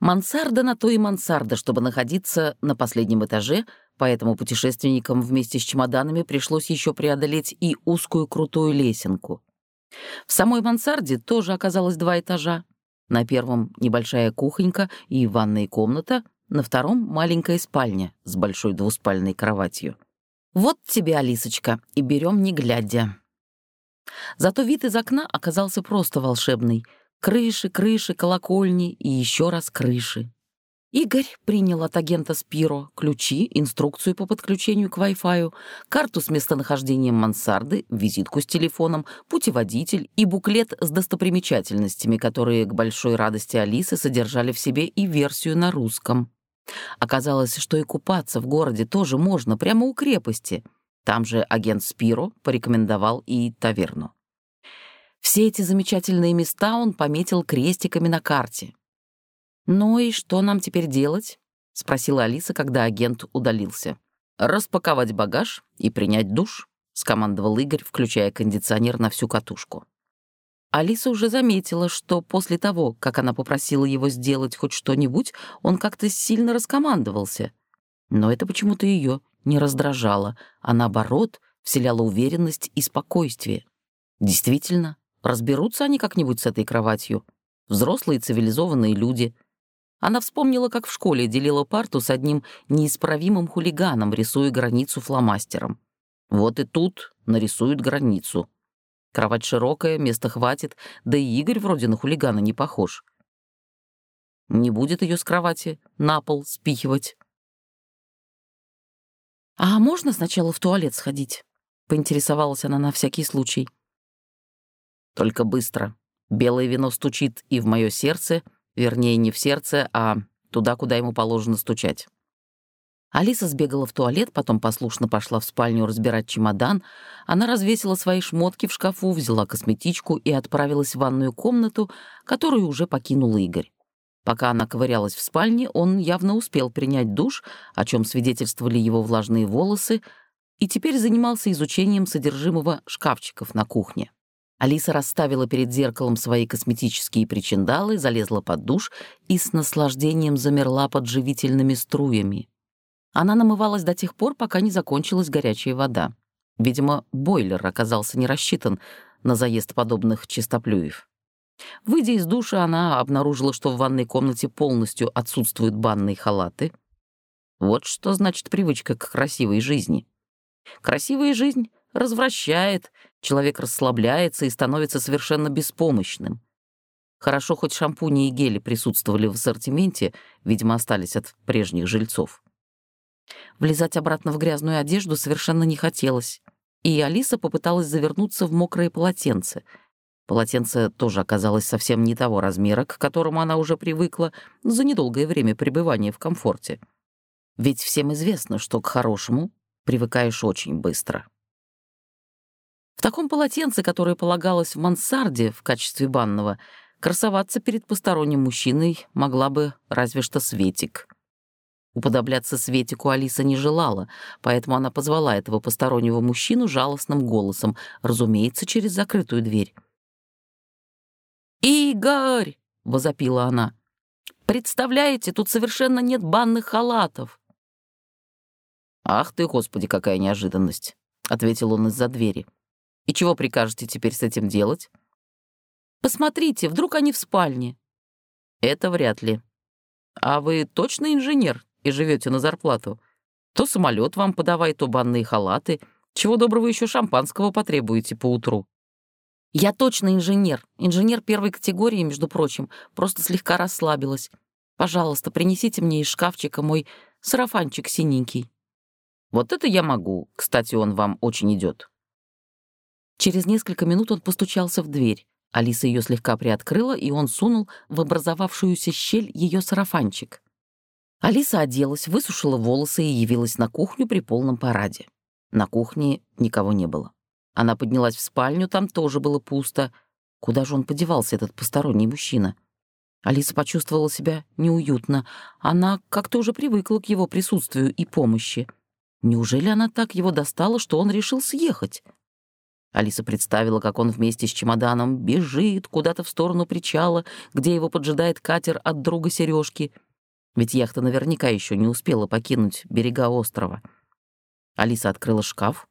Мансарда на то и мансарда, чтобы находиться на последнем этаже, поэтому путешественникам вместе с чемоданами пришлось еще преодолеть и узкую крутую лесенку. В самой мансарде тоже оказалось два этажа. На первом небольшая кухонька и ванная комната, на втором маленькая спальня с большой двуспальной кроватью. Вот тебе, Алисочка, и берем не глядя. Зато вид из окна оказался просто волшебный — Крыши, крыши, колокольни и еще раз крыши. Игорь принял от агента Спиро ключи, инструкцию по подключению к Wi-Fi, карту с местонахождением мансарды, визитку с телефоном, путеводитель и буклет с достопримечательностями, которые, к большой радости Алисы, содержали в себе и версию на русском. Оказалось, что и купаться в городе тоже можно, прямо у крепости. Там же агент Спиро порекомендовал и таверну. Все эти замечательные места он пометил крестиками на карте. «Ну и что нам теперь делать?» — спросила Алиса, когда агент удалился. «Распаковать багаж и принять душ», — скомандовал Игорь, включая кондиционер на всю катушку. Алиса уже заметила, что после того, как она попросила его сделать хоть что-нибудь, он как-то сильно раскомандовался. Но это почему-то ее не раздражало, а наоборот вселяло уверенность и спокойствие. Действительно, Разберутся они как-нибудь с этой кроватью. Взрослые цивилизованные люди. Она вспомнила, как в школе делила парту с одним неисправимым хулиганом, рисуя границу фломастером. Вот и тут нарисуют границу. Кровать широкая, места хватит, да и Игорь вроде на хулигана не похож. Не будет ее с кровати на пол спихивать. «А можно сначала в туалет сходить?» — поинтересовалась она на всякий случай. Только быстро. Белое вино стучит и в мое сердце, вернее, не в сердце, а туда, куда ему положено стучать. Алиса сбегала в туалет, потом послушно пошла в спальню разбирать чемодан. Она развесила свои шмотки в шкафу, взяла косметичку и отправилась в ванную комнату, которую уже покинул Игорь. Пока она ковырялась в спальне, он явно успел принять душ, о чем свидетельствовали его влажные волосы, и теперь занимался изучением содержимого шкафчиков на кухне. Алиса расставила перед зеркалом свои косметические причиндалы, залезла под душ и с наслаждением замерла под живительными струями. Она намывалась до тех пор, пока не закончилась горячая вода. Видимо, бойлер оказался не рассчитан на заезд подобных чистоплюев. Выйдя из душа, она обнаружила, что в ванной комнате полностью отсутствуют банные халаты. Вот что значит привычка к красивой жизни. Красивая жизнь развращает, человек расслабляется и становится совершенно беспомощным. Хорошо, хоть шампуни и гели присутствовали в ассортименте, видимо, остались от прежних жильцов. Влезать обратно в грязную одежду совершенно не хотелось, и Алиса попыталась завернуться в мокрое полотенце. Полотенце тоже оказалось совсем не того размера, к которому она уже привыкла за недолгое время пребывания в комфорте. Ведь всем известно, что к хорошему привыкаешь очень быстро. В таком полотенце, которое полагалось в мансарде в качестве банного, красоваться перед посторонним мужчиной могла бы разве что Светик. Уподобляться Светику Алиса не желала, поэтому она позвала этого постороннего мужчину жалостным голосом, разумеется, через закрытую дверь. «Игорь!» — возопила она. «Представляете, тут совершенно нет банных халатов!» «Ах ты, Господи, какая неожиданность!» — ответил он из-за двери. И чего прикажете теперь с этим делать? Посмотрите, вдруг они в спальне. Это вряд ли. А вы точно инженер и живете на зарплату? То самолет вам подавай, то банные халаты. Чего доброго еще шампанского потребуете по утру. Я точно инженер. Инженер первой категории, между прочим. Просто слегка расслабилась. Пожалуйста, принесите мне из шкафчика мой сарафанчик синенький. Вот это я могу. Кстати, он вам очень идет. Через несколько минут он постучался в дверь. Алиса ее слегка приоткрыла, и он сунул в образовавшуюся щель ее сарафанчик. Алиса оделась, высушила волосы и явилась на кухню при полном параде. На кухне никого не было. Она поднялась в спальню, там тоже было пусто. Куда же он подевался, этот посторонний мужчина? Алиса почувствовала себя неуютно. Она как-то уже привыкла к его присутствию и помощи. Неужели она так его достала, что он решил съехать? Алиса представила, как он вместе с чемоданом бежит куда-то в сторону причала, где его поджидает катер от друга Сережки. Ведь яхта наверняка еще не успела покинуть берега острова. Алиса открыла шкаф.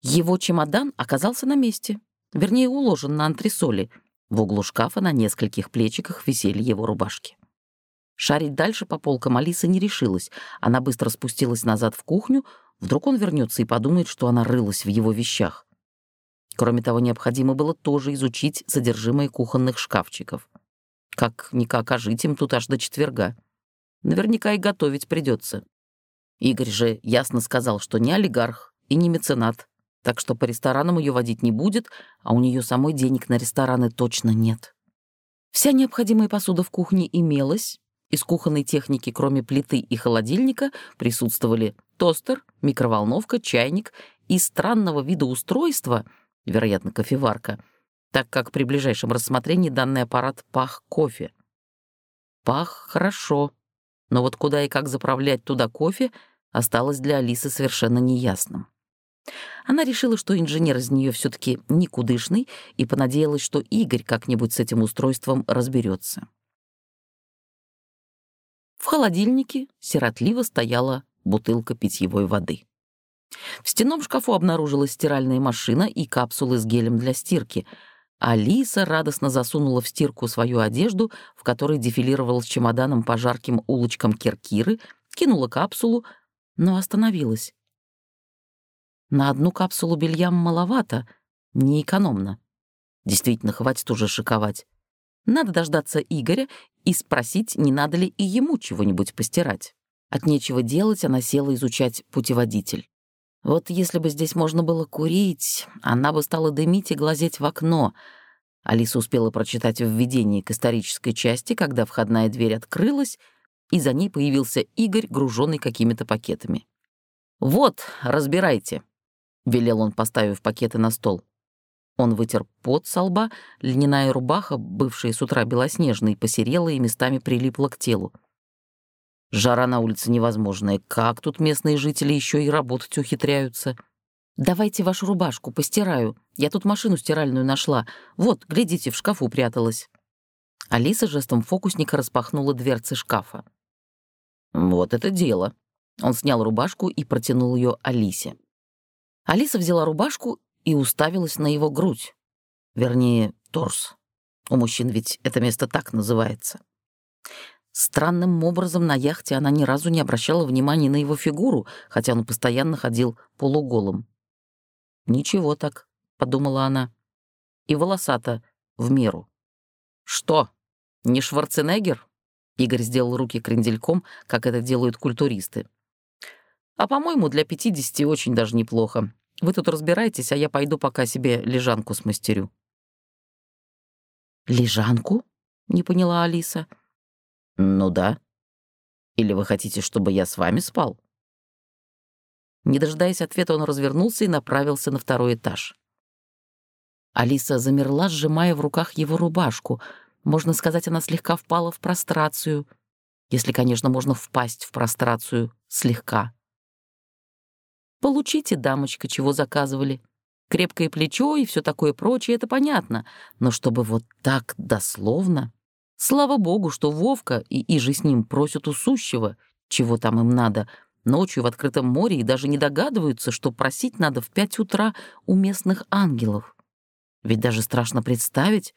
Его чемодан оказался на месте, вернее, уложен на антресоли. В углу шкафа на нескольких плечиках висели его рубашки. Шарить дальше по полкам Алиса не решилась. Она быстро спустилась назад в кухню. Вдруг он вернется и подумает, что она рылась в его вещах. Кроме того, необходимо было тоже изучить содержимое кухонных шкафчиков. Как-никак, а жить им тут аж до четверга. Наверняка и готовить придется. Игорь же ясно сказал, что не олигарх и не меценат, так что по ресторанам ее водить не будет, а у нее самой денег на рестораны точно нет. Вся необходимая посуда в кухне имелась, из кухонной техники, кроме плиты и холодильника, присутствовали тостер, микроволновка, чайник и странного вида устройства, вероятно, кофеварка, так как при ближайшем рассмотрении данный аппарат пах кофе. Пах хорошо, но вот куда и как заправлять туда кофе осталось для Алисы совершенно неясным. Она решила, что инженер из нее все таки никудышный, и понадеялась, что Игорь как-нибудь с этим устройством разберется. В холодильнике сиротливо стояла бутылка питьевой воды. В стенном шкафу обнаружилась стиральная машина и капсулы с гелем для стирки. Алиса радостно засунула в стирку свою одежду, в которой дефилировал с чемоданом по жарким улочкам Киркиры, кинула капсулу, но остановилась. На одну капсулу белья маловато, неэкономно. Действительно, хватит уже шиковать. Надо дождаться Игоря и спросить, не надо ли и ему чего-нибудь постирать. От нечего делать она села изучать путеводитель. Вот если бы здесь можно было курить, она бы стала дымить и глазеть в окно. Алиса успела прочитать введение к исторической части, когда входная дверь открылась, и за ней появился Игорь, груженный какими-то пакетами. «Вот, разбирайте», — велел он, поставив пакеты на стол. Он вытер пот со лба, льняная рубаха, бывшая с утра белоснежной, посерела и местами прилипла к телу. Жара на улице невозможная. Как тут местные жители еще и работать ухитряются? «Давайте вашу рубашку, постираю. Я тут машину стиральную нашла. Вот, глядите, в шкафу пряталась». Алиса жестом фокусника распахнула дверцы шкафа. «Вот это дело». Он снял рубашку и протянул ее Алисе. Алиса взяла рубашку и уставилась на его грудь. Вернее, торс. У мужчин ведь это место так называется. Странным образом на яхте она ни разу не обращала внимания на его фигуру, хотя он постоянно ходил полуголым. «Ничего так», — подумала она. «И волосата в меру». «Что, не Шварценеггер?» Игорь сделал руки крендельком, как это делают культуристы. «А, по-моему, для пятидесяти очень даже неплохо. Вы тут разбирайтесь, а я пойду пока себе лежанку смастерю». «Лежанку?» — не поняла Алиса. «Ну да. Или вы хотите, чтобы я с вами спал?» Не дожидаясь ответа, он развернулся и направился на второй этаж. Алиса замерла, сжимая в руках его рубашку. Можно сказать, она слегка впала в прострацию. Если, конечно, можно впасть в прострацию слегка. Получите, дамочка, чего заказывали. Крепкое плечо и все такое прочее, это понятно. Но чтобы вот так дословно... Слава богу, что Вовка и Иже с ним просят у сущего, чего там им надо, ночью в открытом море и даже не догадываются, что просить надо в пять утра у местных ангелов. Ведь даже страшно представить,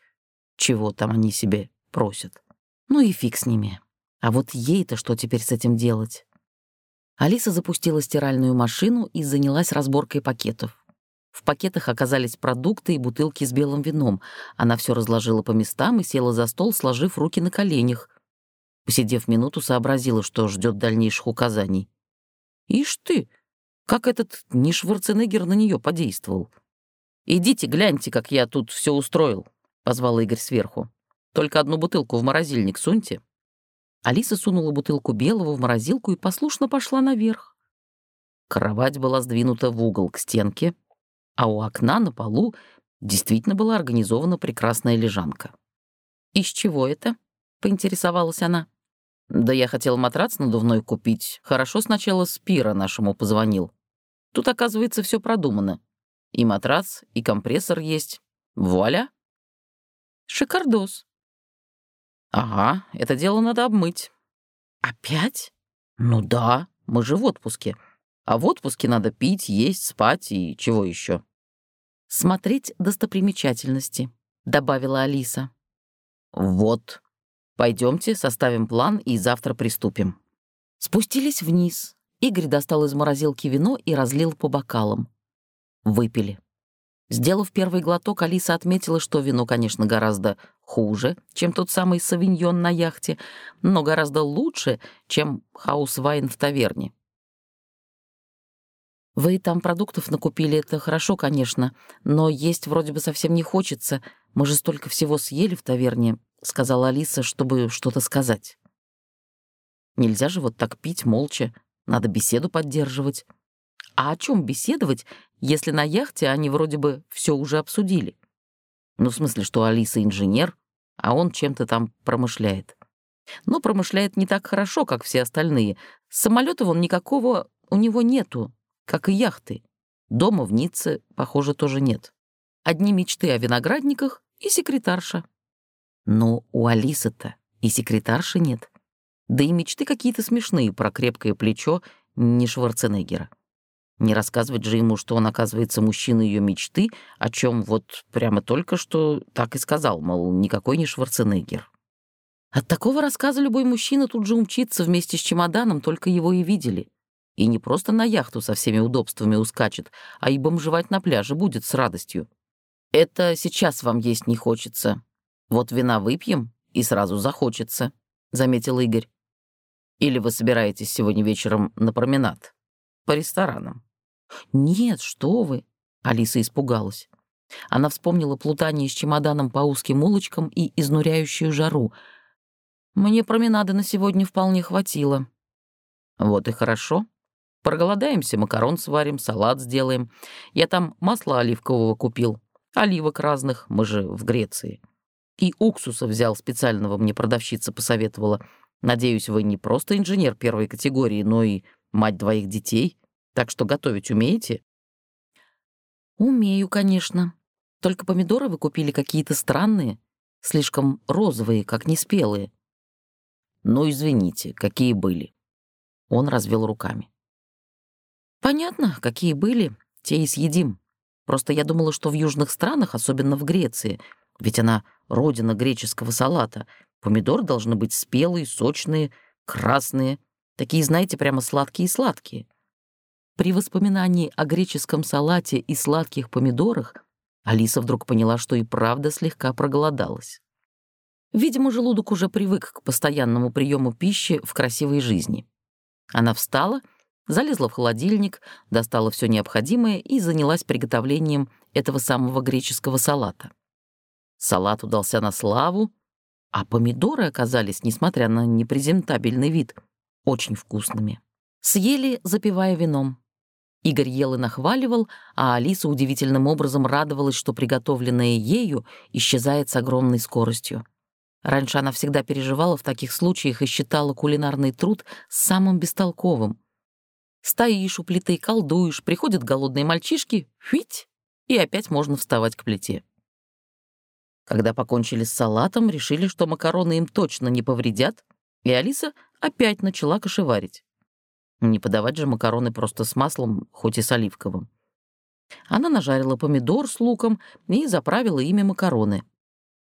чего там они себе просят. Ну и фиг с ними. А вот ей-то что теперь с этим делать? Алиса запустила стиральную машину и занялась разборкой пакетов. В пакетах оказались продукты и бутылки с белым вином. Она все разложила по местам и села за стол, сложив руки на коленях. Посидев минуту, сообразила, что ждет дальнейших указаний. «Ишь ты! Как этот не Шварценеггер на нее подействовал!» «Идите, гляньте, как я тут все устроил», — позвал Игорь сверху. «Только одну бутылку в морозильник суньте». Алиса сунула бутылку белого в морозилку и послушно пошла наверх. Кровать была сдвинута в угол к стенке, а у окна на полу действительно была организована прекрасная лежанка. «Из чего это?» — поинтересовалась она. «Да я хотел матрац надувной купить. Хорошо сначала Спира нашему позвонил. Тут, оказывается, все продумано. И матрас, и компрессор есть. Вуаля. Шикардос. Ага, это дело надо обмыть. Опять? Ну да, мы же в отпуске. А в отпуске надо пить, есть, спать и чего еще? Смотреть достопримечательности, добавила Алиса. Вот. Пойдемте, составим план и завтра приступим. Спустились вниз. Игорь достал из морозилки вино и разлил по бокалам. Выпили. Сделав первый глоток, Алиса отметила, что вино, конечно, гораздо хуже, чем тот самый совиньон на яхте, но гораздо лучше, чем house wine в таверне. «Вы там продуктов накупили, это хорошо, конечно, но есть вроде бы совсем не хочется. Мы же столько всего съели в таверне», — сказала Алиса, чтобы что-то сказать. «Нельзя же вот так пить молча, надо беседу поддерживать». А о чем беседовать, если на яхте они вроде бы все уже обсудили? Ну, в смысле, что Алиса инженер, а он чем-то там промышляет. Но промышляет не так хорошо, как все остальные. Самолета вон никакого у него нету, как и яхты. Дома в Ницце, похоже, тоже нет. Одни мечты о виноградниках и секретарша. Но у Алисы-то и секретарши нет. Да и мечты какие-то смешные про крепкое плечо не Шварценеггера. Не рассказывать же ему, что он, оказывается, мужчина ее мечты, о чем вот прямо только что так и сказал, мол, никакой не Шварценеггер. От такого рассказа любой мужчина тут же умчится вместе с чемоданом, только его и видели. И не просто на яхту со всеми удобствами ускачет, а и бомжевать на пляже будет с радостью. Это сейчас вам есть не хочется. Вот вина выпьем, и сразу захочется, — заметил Игорь. Или вы собираетесь сегодня вечером на променад? По ресторанам. «Нет, что вы!» — Алиса испугалась. Она вспомнила плутание с чемоданом по узким улочкам и изнуряющую жару. «Мне променады на сегодня вполне хватило». «Вот и хорошо. Проголодаемся, макарон сварим, салат сделаем. Я там масло оливкового купил, оливок разных, мы же в Греции. И уксуса взял специального, мне продавщица посоветовала. Надеюсь, вы не просто инженер первой категории, но и мать двоих детей». Так что готовить умеете?» «Умею, конечно. Только помидоры вы купили какие-то странные, слишком розовые, как неспелые». «Ну, извините, какие были?» Он развел руками. «Понятно, какие были, те и съедим. Просто я думала, что в южных странах, особенно в Греции, ведь она родина греческого салата, помидоры должны быть спелые, сочные, красные, такие, знаете, прямо сладкие-сладкие. При воспоминании о греческом салате и сладких помидорах Алиса вдруг поняла, что и правда слегка проголодалась. Видимо, желудок уже привык к постоянному приему пищи в красивой жизни. Она встала, залезла в холодильник, достала все необходимое и занялась приготовлением этого самого греческого салата. Салат удался на славу, а помидоры оказались, несмотря на непрезентабельный вид, очень вкусными. Съели, запивая вином. Игорь ел и нахваливал, а Алиса удивительным образом радовалась, что приготовленное ею исчезает с огромной скоростью. Раньше она всегда переживала в таких случаях и считала кулинарный труд самым бестолковым. Стоишь у плиты, колдуешь, приходят голодные мальчишки, фить, и опять можно вставать к плите. Когда покончили с салатом, решили, что макароны им точно не повредят, и Алиса опять начала кошеварить. Не подавать же макароны просто с маслом, хоть и с оливковым. Она нажарила помидор с луком и заправила ими макароны.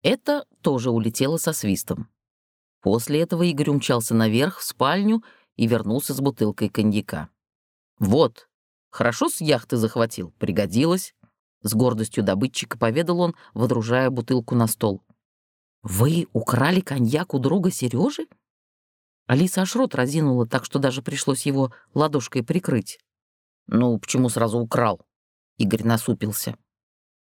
Это тоже улетело со свистом. После этого Игорь умчался наверх, в спальню, и вернулся с бутылкой коньяка. «Вот, хорошо с яхты захватил, пригодилось», — с гордостью добытчика поведал он, водружая бутылку на стол. «Вы украли коньяк у друга Сережи? Алиса аж рот разинула, так что даже пришлось его ладошкой прикрыть. «Ну, почему сразу украл?» Игорь насупился.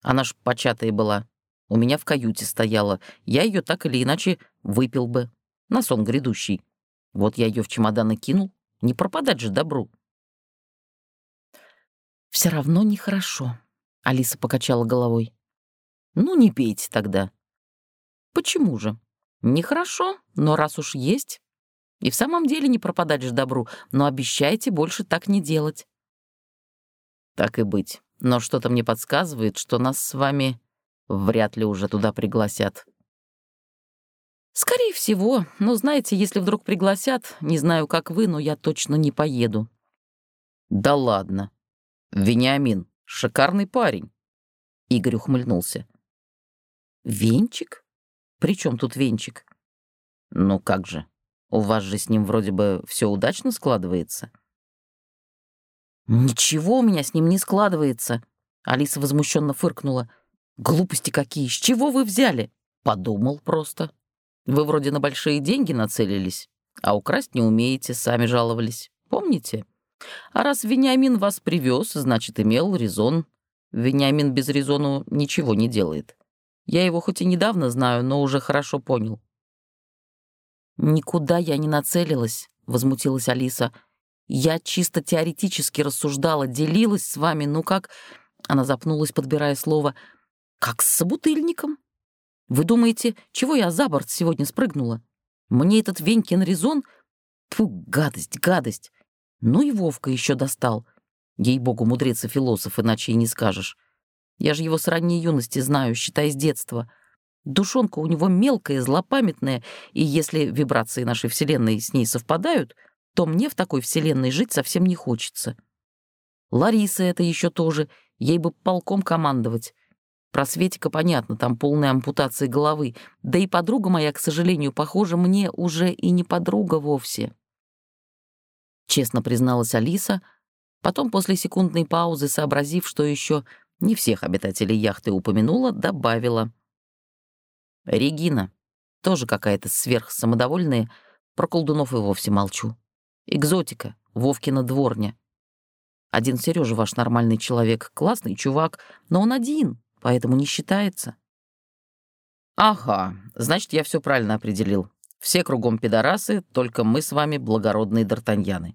«Она ж початая была. У меня в каюте стояла. Я ее так или иначе выпил бы. На сон грядущий. Вот я ее в чемодан и кинул. Не пропадать же добру». Все равно нехорошо», — Алиса покачала головой. «Ну, не пейте тогда». «Почему же? Нехорошо, но раз уж есть, и в самом деле не пропадать же добру, но обещайте больше так не делать. Так и быть. но что-то мне подсказывает, что нас с вами вряд ли уже туда пригласят. Скорее всего, но знаете, если вдруг пригласят, не знаю, как вы, но я точно не поеду. Да ладно. Вениамин, шикарный парень. Игорь ухмыльнулся. Венчик? При чем тут венчик? Ну как же, у вас же с ним вроде бы все удачно складывается. Ничего у меня с ним не складывается. Алиса возмущенно фыркнула. Глупости какие, с чего вы взяли? Подумал просто. Вы вроде на большие деньги нацелились, а украсть не умеете, сами жаловались. Помните? А раз Вениамин вас привез, значит, имел резон. Вениамин без резону ничего не делает. Я его хоть и недавно знаю, но уже хорошо понял. «Никуда я не нацелилась», — возмутилась Алиса. «Я чисто теоретически рассуждала, делилась с вами, ну как...» Она запнулась, подбирая слово. «Как с собутыльником?» Вы думаете, чего я за борт сегодня спрыгнула? Мне этот Венькин резон... Фу, гадость, гадость. Ну и Вовка еще достал. Ей-богу, мудрец и философ, иначе и не скажешь. Я же его с ранней юности знаю, считай, с детства. Душонка у него мелкая, злопамятная, и если вибрации нашей Вселенной с ней совпадают, то мне в такой Вселенной жить совсем не хочется. Лариса это еще тоже, ей бы полком командовать. Про Светика понятно, там полная ампутация головы. Да и подруга моя, к сожалению, похоже, мне уже и не подруга вовсе. Честно призналась Алиса, потом после секундной паузы, сообразив, что еще не всех обитателей яхты упомянула, добавила. «Регина, тоже какая-то сверхсамодовольная, про колдунов и вовсе молчу. Экзотика, Вовкина дворня. Один Сережа ваш нормальный человек, классный чувак, но он один, поэтому не считается. Ага, значит, я все правильно определил. Все кругом пидорасы, только мы с вами благородные д'Артаньяны.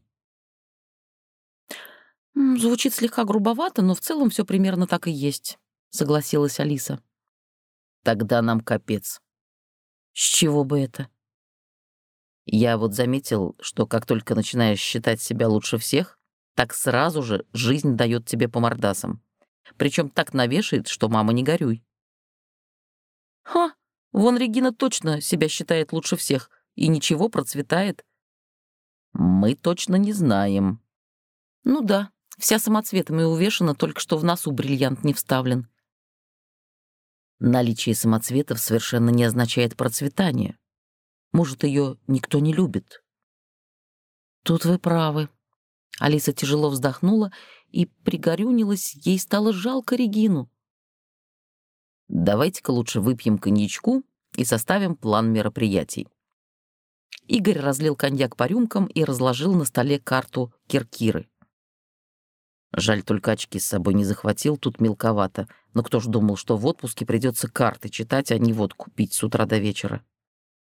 «Звучит слегка грубовато, но в целом все примерно так и есть», — согласилась Алиса. «Тогда нам капец». «С чего бы это?» Я вот заметил, что как только начинаешь считать себя лучше всех, так сразу же жизнь дает тебе по мордасам. Причем так навешает, что мама не горюй. Ха, вон Регина точно себя считает лучше всех и ничего процветает. Мы точно не знаем. Ну да, вся самоцветами увешана, только что в носу бриллиант не вставлен. Наличие самоцветов совершенно не означает процветание. Может, ее никто не любит. Тут вы правы. Алиса тяжело вздохнула и пригорюнилась, ей стало жалко Регину. «Давайте-ка лучше выпьем коньячку и составим план мероприятий». Игорь разлил коньяк по рюмкам и разложил на столе карту Киркиры. Жаль, только очки с собой не захватил, тут мелковато. Но кто ж думал, что в отпуске придется карты читать, а не водку пить с утра до вечера.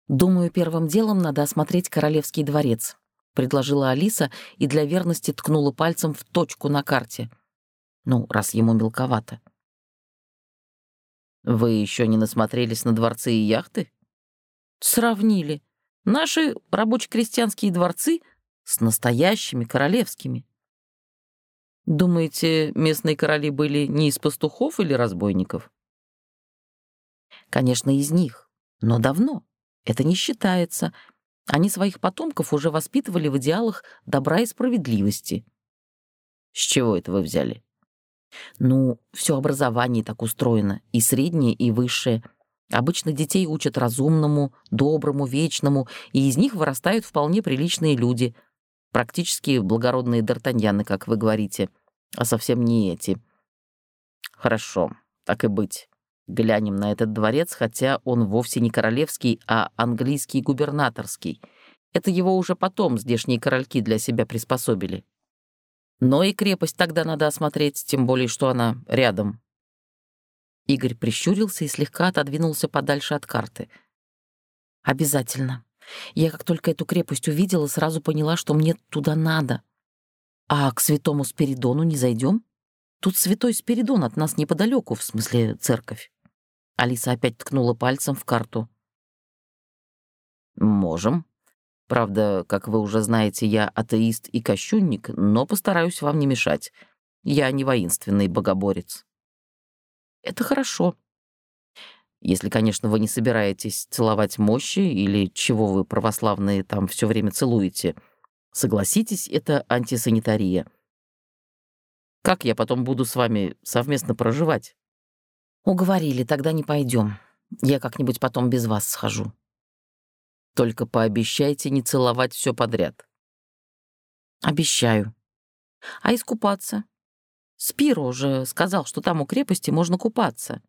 Думаю, первым делом надо осмотреть Королевский дворец предложила Алиса и для верности ткнула пальцем в точку на карте. Ну, раз ему мелковато. «Вы еще не насмотрелись на дворцы и яхты?» «Сравнили. Наши рабоче-крестьянские дворцы с настоящими королевскими». «Думаете, местные короли были не из пастухов или разбойников?» «Конечно, из них. Но давно. Это не считается. Они своих потомков уже воспитывали в идеалах добра и справедливости. С чего это вы взяли? Ну, все образование так устроено, и среднее, и высшее. Обычно детей учат разумному, доброму, вечному, и из них вырастают вполне приличные люди. Практически благородные д'Артаньяны, как вы говорите, а совсем не эти. Хорошо, так и быть. Глянем на этот дворец, хотя он вовсе не королевский, а английский губернаторский. Это его уже потом здешние корольки для себя приспособили. Но и крепость тогда надо осмотреть, тем более, что она рядом. Игорь прищурился и слегка отодвинулся подальше от карты. «Обязательно. Я как только эту крепость увидела, сразу поняла, что мне туда надо. А к святому Спиридону не зайдем? Тут святой Спиридон от нас неподалеку, в смысле церковь». Алиса опять ткнула пальцем в карту. «Можем. Правда, как вы уже знаете, я атеист и кощунник, но постараюсь вам не мешать. Я не воинственный богоборец». «Это хорошо», если, конечно, вы не собираетесь целовать мощи или чего вы, православные, там все время целуете. Согласитесь, это антисанитария. Как я потом буду с вами совместно проживать? Уговорили, тогда не пойдем. Я как-нибудь потом без вас схожу. Только пообещайте не целовать все подряд. Обещаю. А искупаться? Спиро уже сказал, что там у крепости можно купаться.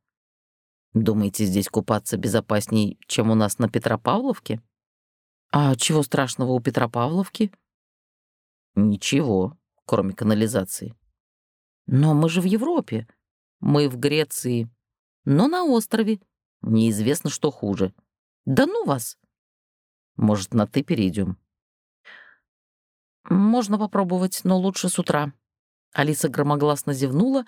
Думаете, здесь купаться безопасней, чем у нас на Петропавловке? А чего страшного у Петропавловки? Ничего, кроме канализации. Но мы же в Европе. Мы в Греции. Но на острове. Неизвестно, что хуже. Да ну вас. Может, на «ты» перейдем? Можно попробовать, но лучше с утра. Алиса громогласно зевнула,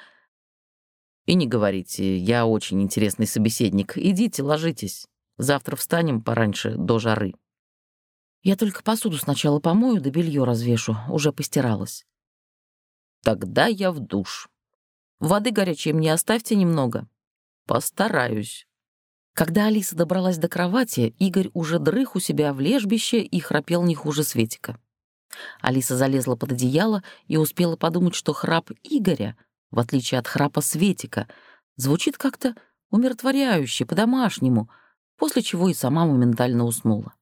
и не говорите, я очень интересный собеседник. Идите, ложитесь. Завтра встанем пораньше, до жары. Я только посуду сначала помою, да белье развешу. Уже постиралась. Тогда я в душ. Воды горячей мне оставьте немного. Постараюсь. Когда Алиса добралась до кровати, Игорь уже дрых у себя в лежбище и храпел не хуже Светика. Алиса залезла под одеяло и успела подумать, что храп Игоря — в отличие от храпа Светика, звучит как-то умиротворяюще, по-домашнему, после чего и сама моментально уснула.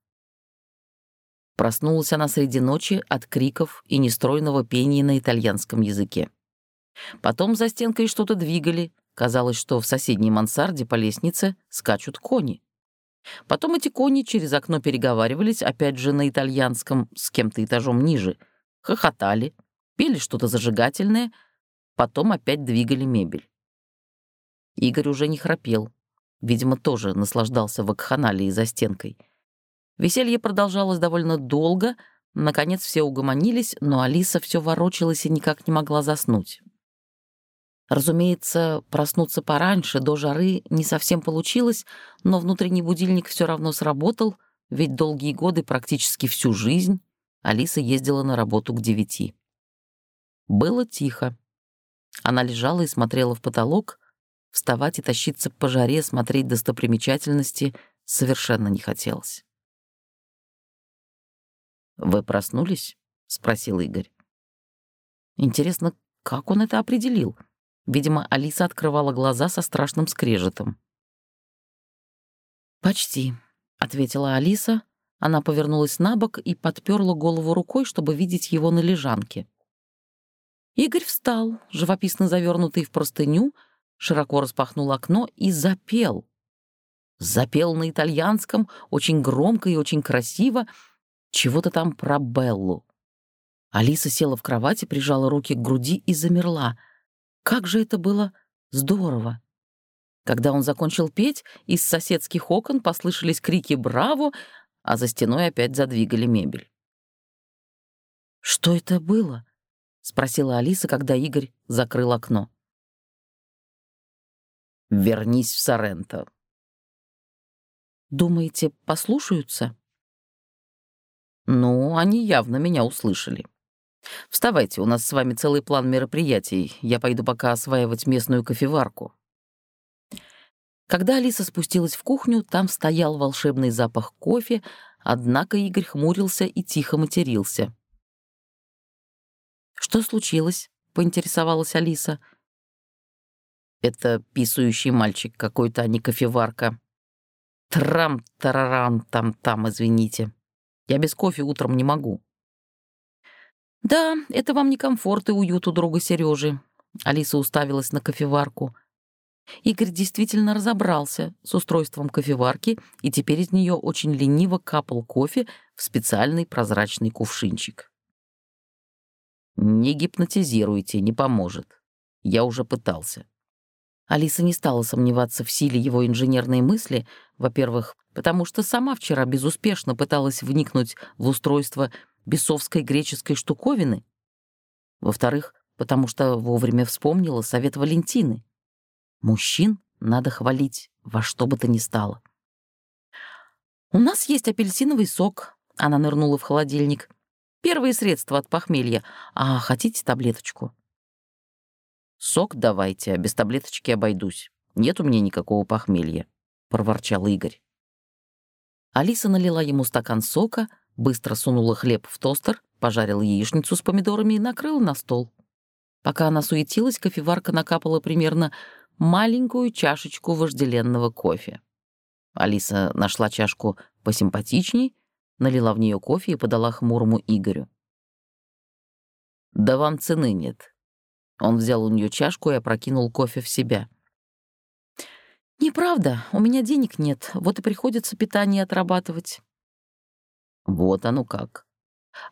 Проснулась она среди ночи от криков и нестройного пения на итальянском языке. Потом за стенкой что-то двигали, казалось, что в соседней мансарде по лестнице скачут кони. Потом эти кони через окно переговаривались, опять же на итальянском, с кем-то этажом ниже, хохотали, пели что-то зажигательное — Потом опять двигали мебель. Игорь уже не храпел. Видимо, тоже наслаждался вакханалией за стенкой. Веселье продолжалось довольно долго. Наконец все угомонились, но Алиса все ворочалась и никак не могла заснуть. Разумеется, проснуться пораньше, до жары, не совсем получилось, но внутренний будильник все равно сработал, ведь долгие годы, практически всю жизнь, Алиса ездила на работу к девяти. Было тихо. Она лежала и смотрела в потолок. Вставать и тащиться по жаре, смотреть достопримечательности совершенно не хотелось. «Вы проснулись?» — спросил Игорь. Интересно, как он это определил? Видимо, Алиса открывала глаза со страшным скрежетом. «Почти», — ответила Алиса. Она повернулась на бок и подперла голову рукой, чтобы видеть его на лежанке. Игорь встал, живописно завернутый в простыню, широко распахнул окно и запел. Запел на итальянском, очень громко и очень красиво, чего-то там про Беллу. Алиса села в кровати, прижала руки к груди и замерла. Как же это было здорово! Когда он закончил петь, из соседских окон послышались крики «Браво!», а за стеной опять задвигали мебель. Что это было? — спросила Алиса, когда Игорь закрыл окно. «Вернись в Соренто». «Думаете, послушаются?» «Ну, они явно меня услышали. Вставайте, у нас с вами целый план мероприятий. Я пойду пока осваивать местную кофеварку». Когда Алиса спустилась в кухню, там стоял волшебный запах кофе, однако Игорь хмурился и тихо матерился. «Что случилось?» — поинтересовалась Алиса. «Это писающий мальчик какой-то, а не кофеварка. Трам-тарарам-там-там, извините. Я без кофе утром не могу». «Да, это вам не комфорт и уют у друга Сережи. Алиса уставилась на кофеварку. Игорь действительно разобрался с устройством кофеварки, и теперь из нее очень лениво капал кофе в специальный прозрачный кувшинчик. «Не гипнотизируйте, не поможет. Я уже пытался». Алиса не стала сомневаться в силе его инженерной мысли, во-первых, потому что сама вчера безуспешно пыталась вникнуть в устройство бесовской греческой штуковины, во-вторых, потому что вовремя вспомнила совет Валентины. Мужчин надо хвалить во что бы то ни стало. «У нас есть апельсиновый сок», — она нырнула в холодильник. Первые средства от похмелья. А хотите таблеточку?» «Сок давайте, а без таблеточки обойдусь. Нет у меня никакого похмелья», — проворчал Игорь. Алиса налила ему стакан сока, быстро сунула хлеб в тостер, пожарила яичницу с помидорами и накрыла на стол. Пока она суетилась, кофеварка накапала примерно маленькую чашечку вожделенного кофе. Алиса нашла чашку посимпатичней, налила в нее кофе и подала хмурому Игорю. «Да вам цены нет». Он взял у нее чашку и опрокинул кофе в себя. «Неправда, у меня денег нет, вот и приходится питание отрабатывать». «Вот оно как.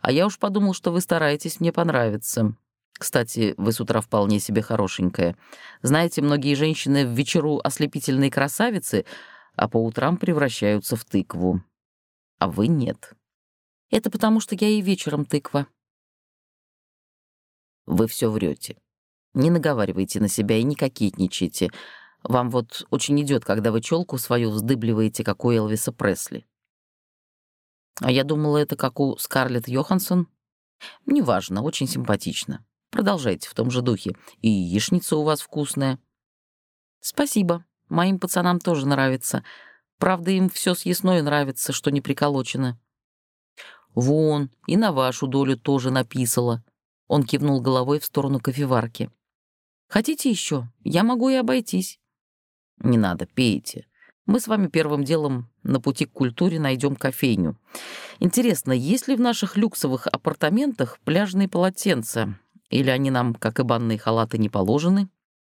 А я уж подумал, что вы стараетесь мне понравиться. Кстати, вы с утра вполне себе хорошенькая. Знаете, многие женщины в вечеру ослепительные красавицы, а по утрам превращаются в тыкву. А вы нет. Это потому, что я и вечером тыква. Вы все врете. Не наговаривайте на себя и не кокетничайте. Вам вот очень идет, когда вы челку свою вздыбливаете, как у Элвиса Пресли. А я думала, это как у Скарлетт Йоханссон. Неважно, очень симпатично. Продолжайте в том же духе. И яичница у вас вкусная. Спасибо. Моим пацанам тоже нравится. Правда, им все съестное нравится, что не приколочено. Вон, и на вашу долю тоже написала. Он кивнул головой в сторону кофеварки. Хотите еще? Я могу и обойтись. Не надо, пейте. Мы с вами первым делом на пути к культуре найдем кофейню. Интересно, есть ли в наших люксовых апартаментах пляжные полотенца? Или они нам, как и банные халаты, не положены?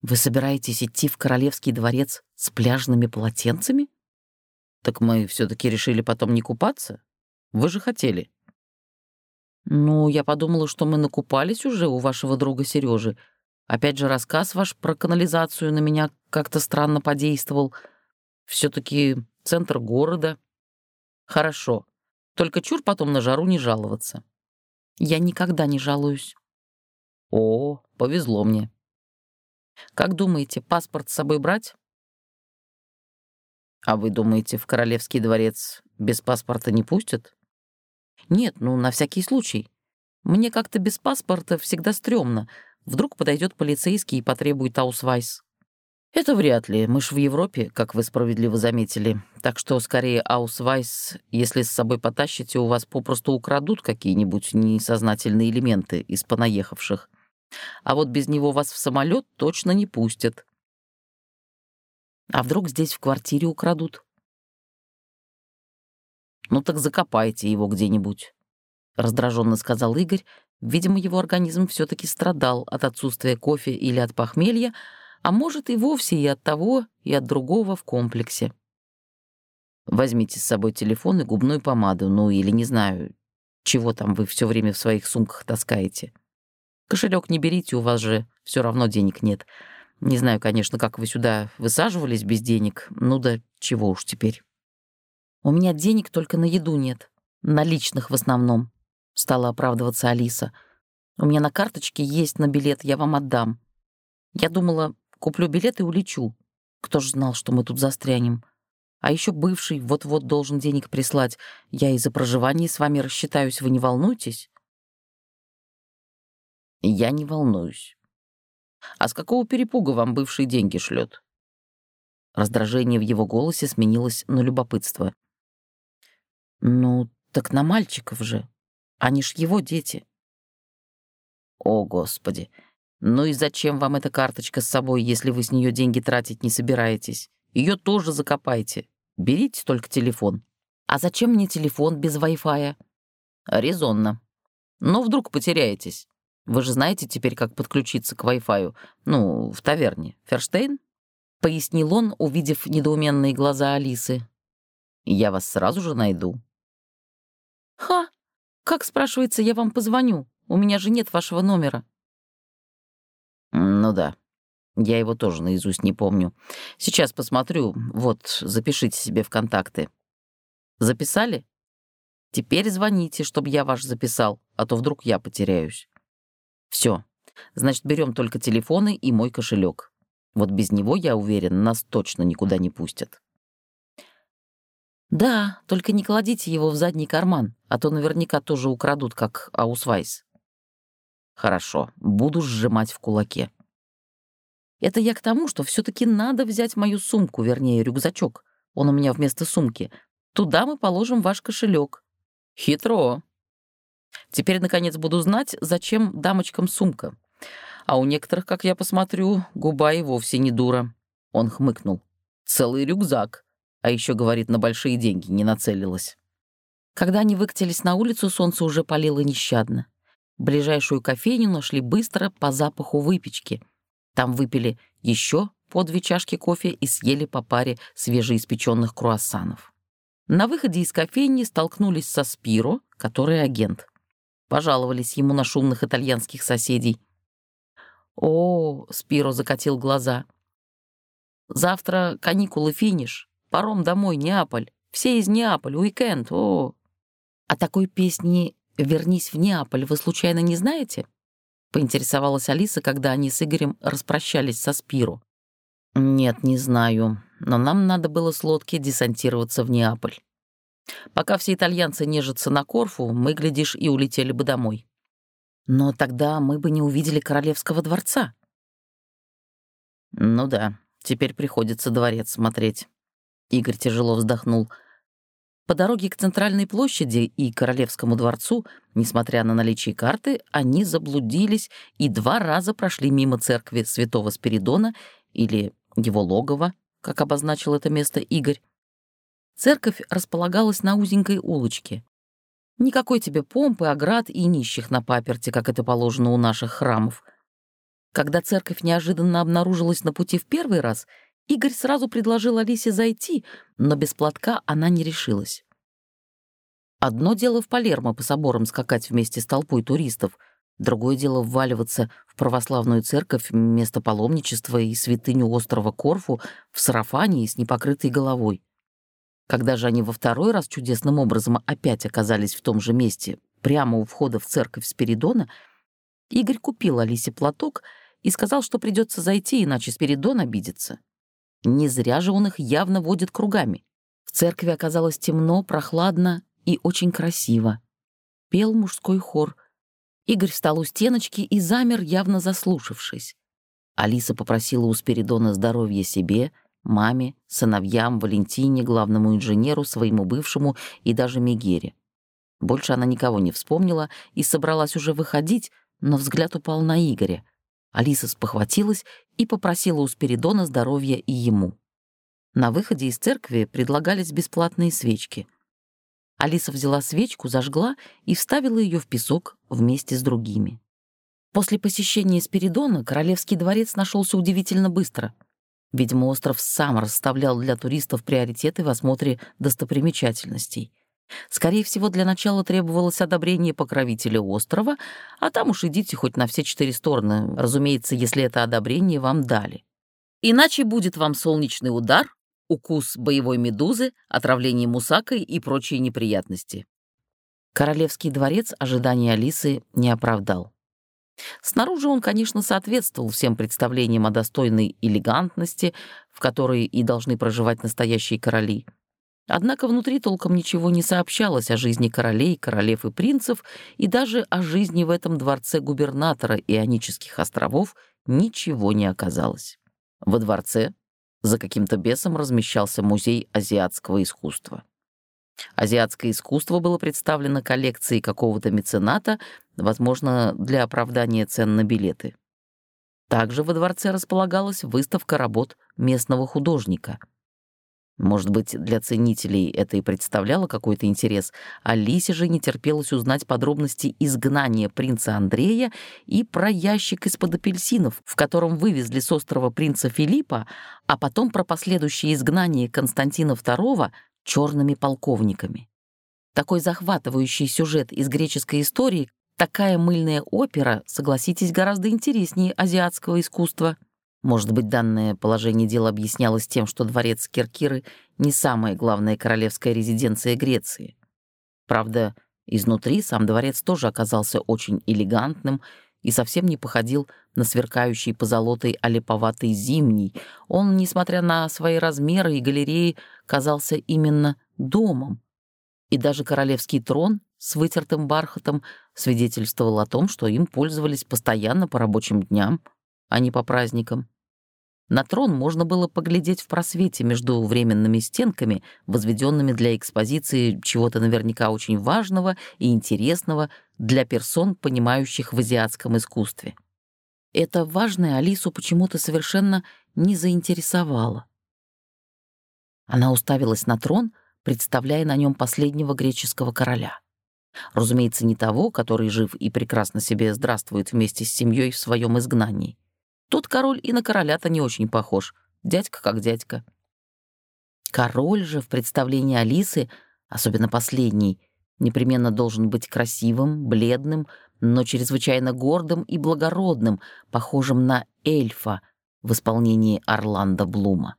Вы собираетесь идти в королевский дворец с пляжными полотенцами? Так мы все таки решили потом не купаться? Вы же хотели. Ну, я подумала, что мы накупались уже у вашего друга Сережи. Опять же, рассказ ваш про канализацию на меня как-то странно подействовал. все таки центр города. Хорошо. Только чур потом на жару не жаловаться. Я никогда не жалуюсь. О, повезло мне. Как думаете, паспорт с собой брать? А вы думаете, в Королевский дворец без паспорта не пустят? Нет, ну, на всякий случай. Мне как-то без паспорта всегда стрёмно. Вдруг подойдет полицейский и потребует аусвайс. Это вряд ли. Мы ж в Европе, как вы справедливо заметили. Так что скорее аусвайс, если с собой потащите, у вас попросту украдут какие-нибудь несознательные элементы из понаехавших. А вот без него вас в самолет точно не пустят. А вдруг здесь в квартире украдут? Ну так закопайте его где-нибудь, раздраженно сказал Игорь. Видимо, его организм все таки страдал от отсутствия кофе или от похмелья, а может и вовсе и от того, и от другого в комплексе. Возьмите с собой телефон и губную помаду, ну или не знаю, чего там вы все время в своих сумках таскаете. Кошелек не берите, у вас же все равно денег нет. Не знаю, конечно, как вы сюда высаживались без денег. Ну да чего уж теперь. У меня денег только на еду нет. Наличных в основном. Стала оправдываться Алиса. У меня на карточке есть на билет, я вам отдам. Я думала, куплю билет и улечу. Кто ж знал, что мы тут застрянем. А еще бывший вот-вот должен денег прислать. Я из-за проживания с вами рассчитаюсь, вы не волнуйтесь? Я не волнуюсь. А с какого перепуга вам бывшие деньги шлет? Раздражение в его голосе сменилось на любопытство. «Ну, так на мальчиков же. Они ж его дети». «О, Господи! Ну и зачем вам эта карточка с собой, если вы с нее деньги тратить не собираетесь? Ее тоже закопайте. Берите только телефон». «А зачем мне телефон без Wi-Fi?» «Резонно. Но вдруг потеряетесь. Вы же знаете теперь, как подключиться к Wi-Fi. Ну, в таверне. Ферштейн?» — пояснил он, увидев недоуменные глаза Алисы. «Я вас сразу же найду». «Ха! Как, спрашивается, я вам позвоню? У меня же нет вашего номера». «Ну да. Я его тоже наизусть не помню. Сейчас посмотрю. Вот, запишите себе в контакты. Записали? Теперь звоните, чтобы я ваш записал, а то вдруг я потеряюсь». Все. Значит, берем только телефоны и мой кошелек. Вот без него, я уверен, нас точно никуда не пустят. Да, только не кладите его в задний карман, а то наверняка тоже украдут, как Аусвайс. Хорошо, буду сжимать в кулаке. Это я к тому, что все таки надо взять мою сумку, вернее, рюкзачок. Он у меня вместо сумки. Туда мы положим ваш кошелек. Хитро. Теперь, наконец, буду знать, зачем дамочкам сумка. А у некоторых, как я посмотрю, губа и вовсе не дура. Он хмыкнул. Целый рюкзак. А еще, говорит, на большие деньги не нацелилась. Когда они выкатились на улицу, солнце уже палило нещадно. Ближайшую кофейню нашли быстро по запаху выпечки. Там выпили еще по две чашки кофе и съели по паре свежеиспеченных круассанов. На выходе из кофейни столкнулись со Спиро, который агент. Пожаловались ему на шумных итальянских соседей. «О!» — Спиро закатил глаза. «Завтра каникулы финиш. Паром домой, Неаполь. Все из Неаполя, уикенд. О!» «А такой песни «Вернись в Неаполь» вы случайно не знаете?» — поинтересовалась Алиса, когда они с Игорем распрощались со Спиру. «Нет, не знаю, но нам надо было с лодки десантироваться в Неаполь. Пока все итальянцы нежатся на Корфу, мы, глядишь, и улетели бы домой. Но тогда мы бы не увидели королевского дворца». «Ну да, теперь приходится дворец смотреть». Игорь тяжело вздохнул — по дороге к центральной площади и Королевскому дворцу, несмотря на наличие карты, они заблудились и два раза прошли мимо церкви святого Спиридона или его логова, как обозначил это место Игорь. Церковь располагалась на узенькой улочке. Никакой тебе помпы, оград и нищих на паперте, как это положено у наших храмов. Когда церковь неожиданно обнаружилась на пути в первый раз — Игорь сразу предложил Алисе зайти, но без платка она не решилась. Одно дело в Палермо по соборам скакать вместе с толпой туристов, другое дело вваливаться в православную церковь место паломничества и святыню острова Корфу в сарафане и с непокрытой головой. Когда же они во второй раз чудесным образом опять оказались в том же месте, прямо у входа в церковь Спиридона, Игорь купил Алисе платок и сказал, что придется зайти, иначе Спиридон обидится. Не зря же он их явно водит кругами. В церкви оказалось темно, прохладно и очень красиво. Пел мужской хор. Игорь встал у стеночки и замер, явно заслушавшись. Алиса попросила у Спиридона здоровья себе, маме, сыновьям, Валентине, главному инженеру, своему бывшему и даже Мегере. Больше она никого не вспомнила и собралась уже выходить, но взгляд упал на Игоря — Алиса спохватилась и попросила у Спиридона здоровья и ему. На выходе из церкви предлагались бесплатные свечки. Алиса взяла свечку, зажгла и вставила ее в песок вместе с другими. После посещения Спиридона Королевский дворец нашелся удивительно быстро. Видимо, остров сам расставлял для туристов приоритеты в осмотре достопримечательностей. Скорее всего, для начала требовалось одобрение покровителя острова, а там уж идите хоть на все четыре стороны, разумеется, если это одобрение вам дали. Иначе будет вам солнечный удар, укус боевой медузы, отравление мусакой и прочие неприятности. Королевский дворец ожидания Алисы не оправдал. Снаружи он, конечно, соответствовал всем представлениям о достойной элегантности, в которой и должны проживать настоящие короли — Однако внутри толком ничего не сообщалось о жизни королей, королев и принцев, и даже о жизни в этом дворце губернатора Ионических островов ничего не оказалось. Во дворце за каким-то бесом размещался музей азиатского искусства. Азиатское искусство было представлено коллекцией какого-то мецената, возможно, для оправдания цен на билеты. Также во дворце располагалась выставка работ местного художника — может быть, для ценителей это и представляло какой-то интерес, а Лисе же не терпелось узнать подробности изгнания принца Андрея и про ящик из-под апельсинов, в котором вывезли с острова принца Филиппа, а потом про последующее изгнание Константина II черными полковниками. Такой захватывающий сюжет из греческой истории, такая мыльная опера, согласитесь, гораздо интереснее азиатского искусства. Может быть, данное положение дела объяснялось тем, что дворец Киркиры не самая главная королевская резиденция Греции. Правда, изнутри сам дворец тоже оказался очень элегантным и совсем не походил на сверкающий позолотой олеповатый зимний. Он, несмотря на свои размеры и галереи, казался именно домом. И даже королевский трон с вытертым бархатом свидетельствовал о том, что им пользовались постоянно по рабочим дням — а не по праздникам. На трон можно было поглядеть в просвете между временными стенками, возведенными для экспозиции чего-то наверняка очень важного и интересного для персон, понимающих в азиатском искусстве. Это важное Алису почему-то совершенно не заинтересовало. Она уставилась на трон, представляя на нем последнего греческого короля. Разумеется, не того, который жив и прекрасно себе здравствует вместе с семьей в своем изгнании. Тот король и на короля-то не очень похож. Дядька как дядька. Король же в представлении Алисы, особенно последний, непременно должен быть красивым, бледным, но чрезвычайно гордым и благородным, похожим на эльфа в исполнении Орландо Блума.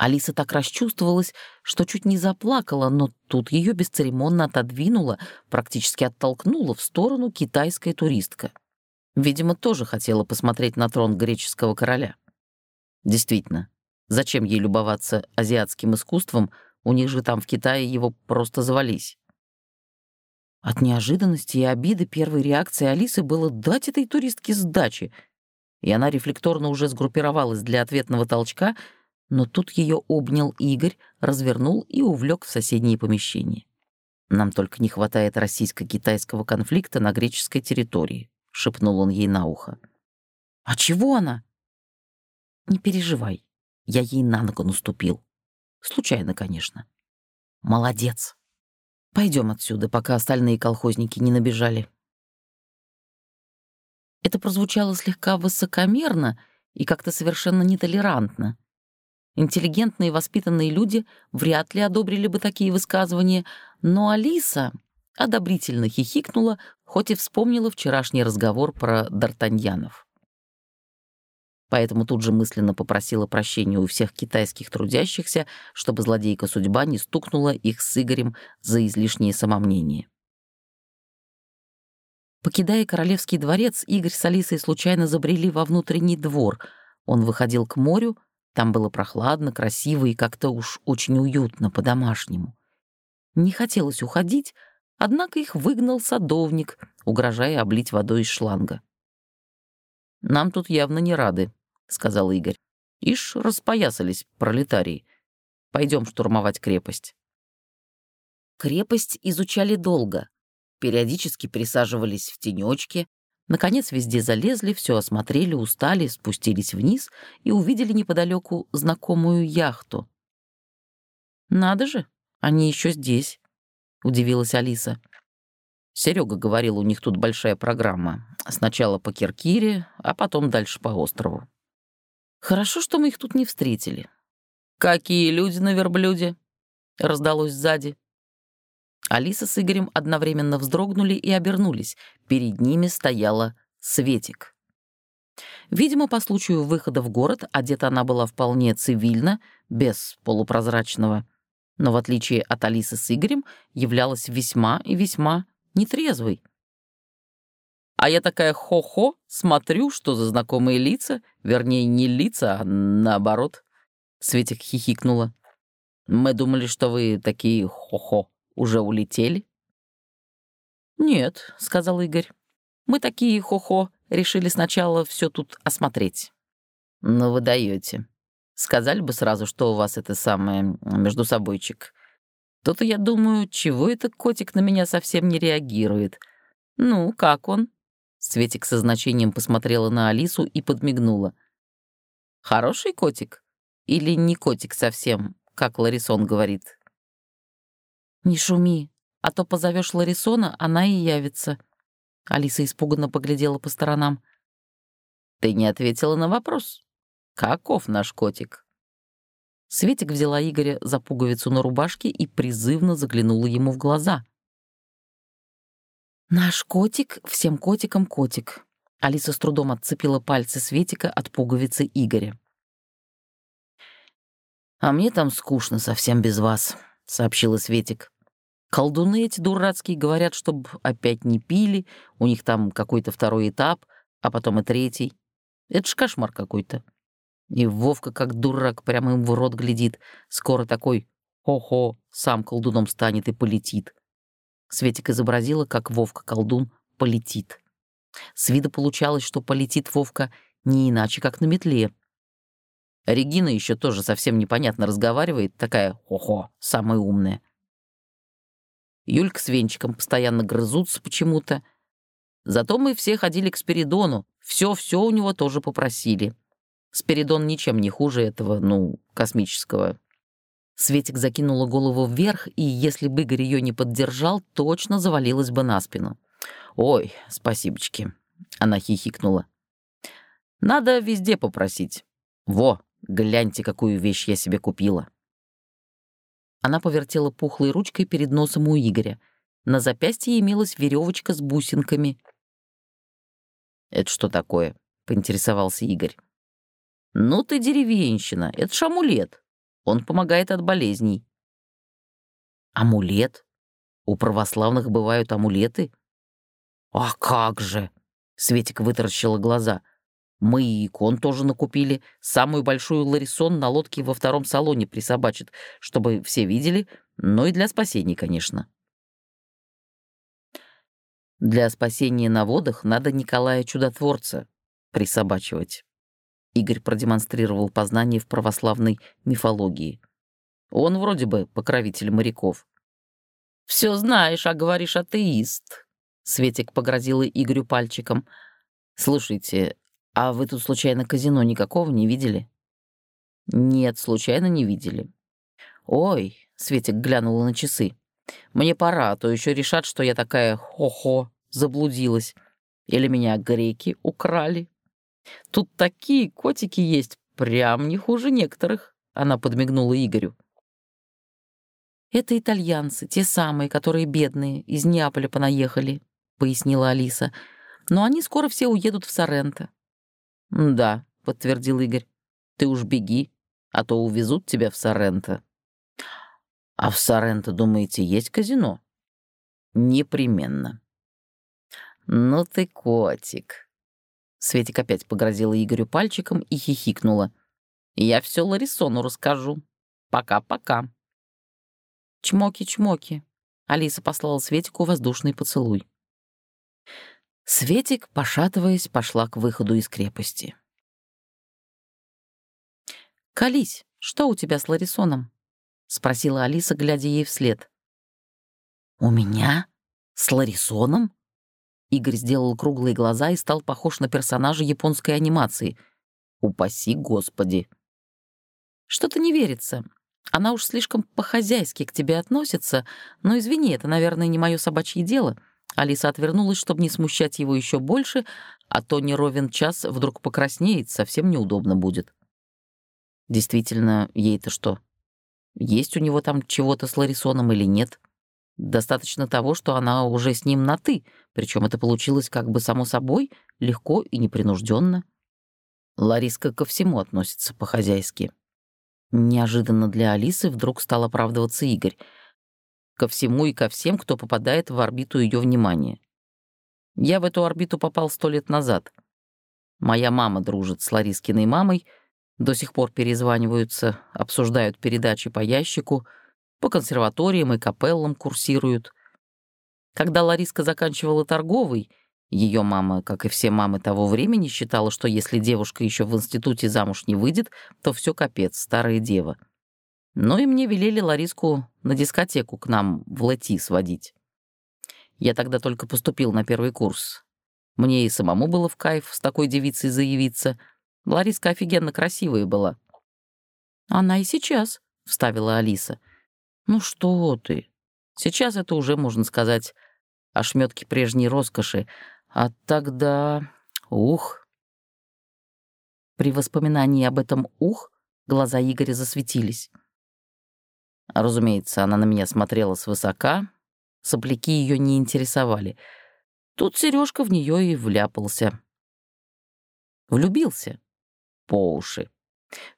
Алиса так расчувствовалась, что чуть не заплакала, но тут ее бесцеремонно отодвинула, практически оттолкнула в сторону китайская туристка. Видимо, тоже хотела посмотреть на трон греческого короля. Действительно, зачем ей любоваться азиатским искусством, у них же там в Китае его просто завались. От неожиданности и обиды первой реакции Алисы было дать этой туристке сдачи, и она рефлекторно уже сгруппировалась для ответного толчка, но тут ее обнял Игорь, развернул и увлек в соседнее помещение. Нам только не хватает российско-китайского конфликта на греческой территории. — шепнул он ей на ухо. «А чего она?» «Не переживай, я ей на ногу наступил. Случайно, конечно. Молодец. Пойдем отсюда, пока остальные колхозники не набежали». Это прозвучало слегка высокомерно и как-то совершенно нетолерантно. Интеллигентные и воспитанные люди вряд ли одобрили бы такие высказывания, но Алиса одобрительно хихикнула, хоть и вспомнила вчерашний разговор про Д'Артаньянов. Поэтому тут же мысленно попросила прощения у всех китайских трудящихся, чтобы злодейка судьба не стукнула их с Игорем за излишнее самомнение. Покидая королевский дворец, Игорь с Алисой случайно забрели во внутренний двор. Он выходил к морю, там было прохладно, красиво и как-то уж очень уютно, по-домашнему. Не хотелось уходить, Однако их выгнал садовник, угрожая облить водой из шланга. «Нам тут явно не рады», — сказал Игорь. «Ишь, распоясались пролетарии. Пойдем штурмовать крепость». Крепость изучали долго. Периодически присаживались в тенечке, Наконец везде залезли, все осмотрели, устали, спустились вниз и увидели неподалеку знакомую яхту. «Надо же, они еще здесь», — удивилась Алиса. Серега говорил, у них тут большая программа. Сначала по Киркире, а потом дальше по острову. Хорошо, что мы их тут не встретили. «Какие люди на верблюде?» — раздалось сзади. Алиса с Игорем одновременно вздрогнули и обернулись. Перед ними стояла Светик. Видимо, по случаю выхода в город одета она была вполне цивильно, без полупрозрачного но в отличие от Алисы с Игорем являлась весьма и весьма нетрезвой. А я такая хо-хо, смотрю, что за знакомые лица, вернее, не лица, а наоборот. Светик хихикнула. Мы думали, что вы такие хо-хо, уже улетели. Нет, сказал Игорь. Мы такие хо-хо, решили сначала все тут осмотреть. Ну вы даете. Сказали бы сразу, что у вас это самое между собойчик. То-то я думаю, чего это котик на меня совсем не реагирует. Ну, как он? Светик со значением посмотрела на Алису и подмигнула. Хороший котик? Или не котик совсем, как Ларисон говорит? Не шуми, а то позовешь Ларисона, она и явится. Алиса испуганно поглядела по сторонам. Ты не ответила на вопрос. Каков наш котик?» Светик взяла Игоря за пуговицу на рубашке и призывно заглянула ему в глаза. «Наш котик, всем котикам котик». Алиса с трудом отцепила пальцы Светика от пуговицы Игоря. «А мне там скучно совсем без вас», — сообщила Светик. «Колдуны эти дурацкие говорят, чтобы опять не пили, у них там какой-то второй этап, а потом и третий. Это ж кошмар какой-то. И Вовка, как дурак, прямо им в рот глядит. Скоро такой «Хо-хо», сам колдуном станет и полетит. Светик изобразила, как Вовка-колдун полетит. С вида получалось, что полетит Вовка не иначе, как на метле. Регина еще тоже совсем непонятно разговаривает, такая «хо-хо, самая умная». Юлька с Венчиком постоянно грызутся почему-то. Зато мы все ходили к Спиридону, все-все у него тоже попросили. Спиридон ничем не хуже этого, ну, космического. Светик закинула голову вверх, и если бы Игорь ее не поддержал, точно завалилась бы на спину. «Ой, спасибочки», — она хихикнула. «Надо везде попросить. Во, гляньте, какую вещь я себе купила». Она повертела пухлой ручкой перед носом у Игоря. На запястье имелась веревочка с бусинками. «Это что такое?» — поинтересовался Игорь. «Ну ты деревенщина, это ж амулет. Он помогает от болезней». «Амулет? У православных бывают амулеты?» «А как же!» — Светик вытаращила глаза. Мы и икон тоже накупили. Самую большую Ларисон на лодке во втором салоне присобачит, чтобы все видели, но и для спасения, конечно. Для спасения на водах надо Николая Чудотворца присобачивать. Игорь продемонстрировал познание в православной мифологии. Он вроде бы покровитель моряков. «Все знаешь, а говоришь атеист», — Светик погрозила Игорю пальчиком. «Слушайте, а вы тут случайно казино никакого не видели? Нет, случайно не видели. Ой, Светик глянула на часы. Мне пора, а то еще решат, что я такая хо-хо, заблудилась. Или меня греки украли. Тут такие котики есть, прям не хуже некоторых. Она подмигнула Игорю. «Это итальянцы, те самые, которые бедные, из Неаполя понаехали», — пояснила Алиса. «Но они скоро все уедут в Соренто. «Да», — подтвердил Игорь. «Ты уж беги, а то увезут тебя в Соренто». «А в Соренто, думаете, есть казино?» «Непременно». «Ну ты котик». Светик опять погрозила Игорю пальчиком и хихикнула. «Я все Ларисону расскажу. Пока-пока». «Чмоки-чмоки», — Алиса послала Светику воздушный поцелуй. Светик, пошатываясь, пошла к выходу из крепости. «Колись, что у тебя с Ларисоном?» — спросила Алиса, глядя ей вслед. «У меня? С Ларисоном?» Игорь сделал круглые глаза и стал похож на персонажа японской анимации. «Упаси Господи!» «Что-то не верится. Она уж слишком по-хозяйски к тебе относится, но извини, это, наверное, не мое собачье дело». Алиса отвернулась, чтобы не смущать его еще больше, а то не ровен час вдруг покраснеет, совсем неудобно будет. Действительно, ей-то что? Есть у него там чего-то с Ларисоном или нет? Достаточно того, что она уже с ним на «ты», причем это получилось как бы само собой, легко и непринужденно. Лариска ко всему относится по-хозяйски. Неожиданно для Алисы вдруг стал оправдываться Игорь — ко всему и ко всем, кто попадает в орбиту ее внимания. Я в эту орбиту попал сто лет назад. Моя мама дружит с Ларискиной мамой, до сих пор перезваниваются, обсуждают передачи по ящику, по консерваториям и капеллам курсируют. Когда Лариска заканчивала торговый, ее мама, как и все мамы того времени, считала, что если девушка еще в институте замуж не выйдет, то все капец, старая дева — ну и мне велели Лариску на дискотеку к нам в Лати сводить. Я тогда только поступил на первый курс. Мне и самому было в кайф с такой девицей заявиться. Лариска офигенно красивая была. «Она и сейчас», — вставила Алиса. «Ну что ты? Сейчас это уже, можно сказать, ошметки прежней роскоши. А тогда... Ух!» При воспоминании об этом «ух» глаза Игоря засветились. Разумеется, она на меня смотрела свысока, сопляки ее не интересовали. Тут Сережка в нее и вляпался. Влюбился. По уши.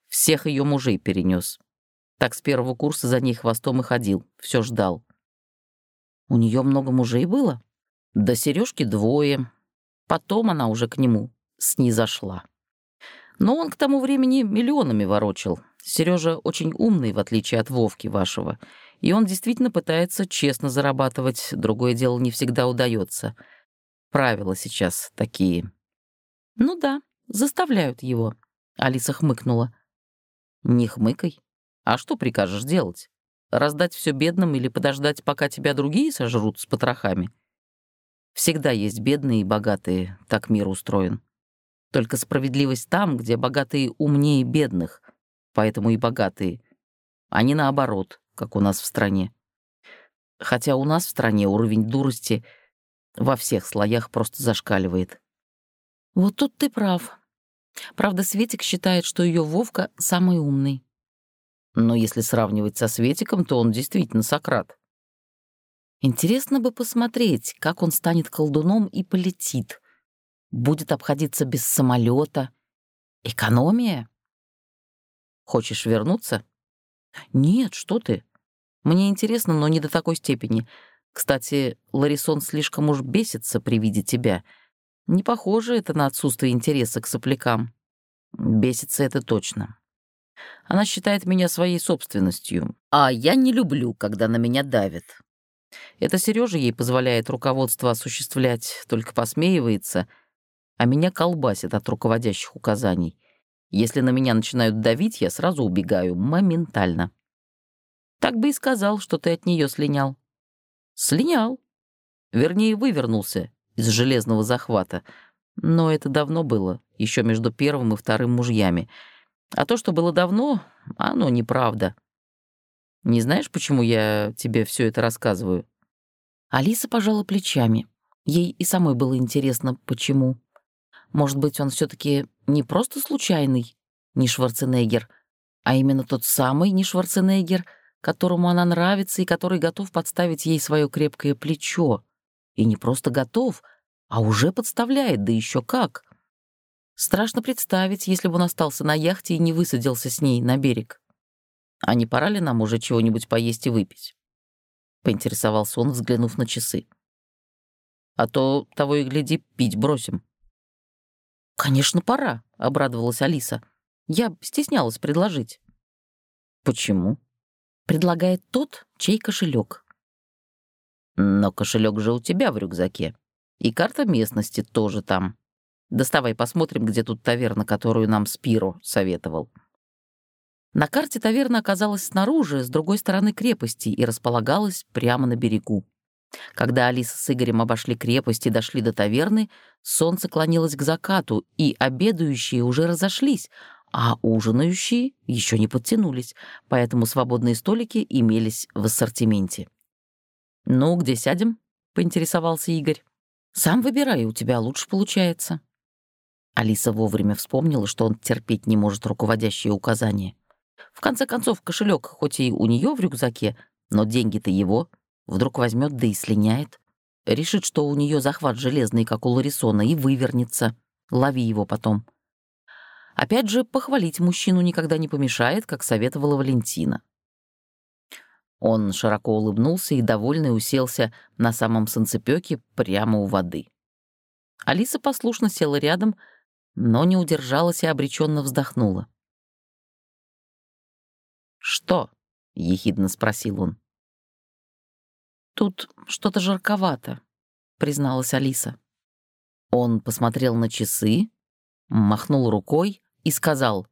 Всех ее мужей перенес. Так с первого курса за ней хвостом и ходил, все ждал. У нее много мужей было? До Сережки двое. Потом она уже к нему снизошла. Но он к тому времени миллионами ворочил, Сережа очень умный, в отличие от Вовки вашего, и он действительно пытается честно зарабатывать, другое дело не всегда удается. Правила сейчас такие. «Ну да, заставляют его», — Алиса хмыкнула. Не хмыкай. А что прикажешь делать? Раздать все бедным или подождать, пока тебя другие сожрут с потрохами? Всегда есть бедные и богатые, так мир устроен. Только справедливость там, где богатые умнее бедных, поэтому и богатые, а не наоборот, как у нас в стране. Хотя у нас в стране уровень дурости во всех слоях просто зашкаливает. Вот тут ты прав. Правда, Светик считает, что ее Вовка самый умный. Но если сравнивать со Светиком, то он действительно Сократ. Интересно бы посмотреть, как он станет колдуном и полетит. Будет обходиться без самолета. Экономия? Хочешь вернуться? Нет, что ты. Мне интересно, но не до такой степени. Кстати, Ларисон слишком уж бесится при виде тебя. Не похоже это на отсутствие интереса к соплякам. Бесится это точно. Она считает меня своей собственностью, а я не люблю, когда на меня давят. Это Сережа ей позволяет руководство осуществлять, только посмеивается, а меня колбасит от руководящих указаний. Если на меня начинают давить, я сразу убегаю, моментально. Так бы и сказал, что ты от нее слинял. Слинял. Вернее, вывернулся из железного захвата. Но это давно было, еще между первым и вторым мужьями — а то, что было давно, оно неправда. Не знаешь, почему я тебе все это рассказываю?» Алиса пожала плечами. Ей и самой было интересно, почему. Может быть, он все таки не просто случайный, не Шварценеггер, а именно тот самый не Шварценеггер, которому она нравится и который готов подставить ей свое крепкое плечо. И не просто готов, а уже подставляет, да еще как. Страшно представить, если бы он остался на яхте и не высадился с ней на берег. А не пора ли нам уже чего-нибудь поесть и выпить? Поинтересовался он, взглянув на часы. А то, того и гляди, пить бросим. «Конечно, пора», — обрадовалась Алиса. «Я стеснялась предложить». «Почему?» «Предлагает тот, чей кошелек. «Но кошелек же у тебя в рюкзаке. И карта местности тоже там», Доставай, посмотрим, где тут таверна, которую нам Спиро советовал». На карте таверна оказалась снаружи, с другой стороны крепости, и располагалась прямо на берегу. Когда Алиса с Игорем обошли крепость и дошли до таверны, солнце клонилось к закату, и обедающие уже разошлись, а ужинающие еще не подтянулись, поэтому свободные столики имелись в ассортименте. «Ну, где сядем?» — поинтересовался Игорь. «Сам выбирай, у тебя лучше получается». Алиса вовремя вспомнила, что он терпеть не может руководящие указания. В конце концов, кошелек хоть и у нее в рюкзаке, но деньги-то его. Вдруг возьмет да и слиняет. Решит, что у нее захват железный, как у Ларисона, и вывернется. Лови его потом. Опять же, похвалить мужчину никогда не помешает, как советовала Валентина. Он широко улыбнулся и, довольный, уселся на самом санцепёке прямо у воды. Алиса послушно села рядом, но не удержалась и обреченно вздохнула. «Что?» — ехидно спросил он. «Тут что-то жарковато», — призналась Алиса. Он посмотрел на часы, махнул рукой и сказал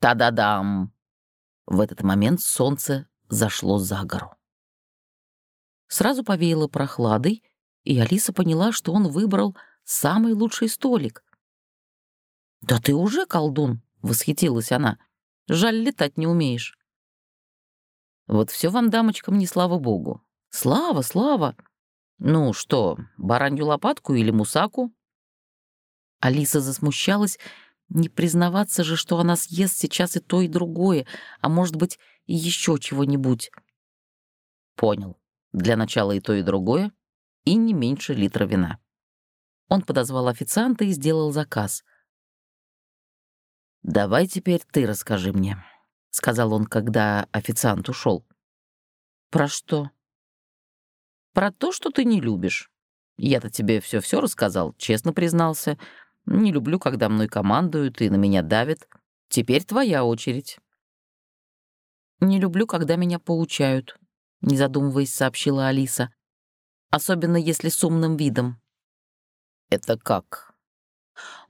«Та-да-дам!». В этот момент солнце зашло за гору. Сразу повеяло прохладой, и Алиса поняла, что он выбрал самый лучший столик, «Да ты уже колдун!» — восхитилась она. «Жаль, летать не умеешь». «Вот все вам, дамочкам, не слава богу. Слава, слава!» «Ну что, баранью лопатку или мусаку?» Алиса засмущалась, не признаваться же, что она съест сейчас и то, и другое, а может быть, и еще чего-нибудь. Понял. Для начала и то, и другое, и не меньше литра вина. Он подозвал официанта и сделал заказ. «Давай теперь ты расскажи мне», — сказал он, когда официант ушел. «Про что?» «Про то, что ты не любишь. Я-то тебе все-все рассказал, честно признался. Не люблю, когда мной командуют и на меня давят. Теперь твоя очередь». «Не люблю, когда меня поучают», — не задумываясь, сообщила Алиса. «Особенно если с умным видом». «Это как?»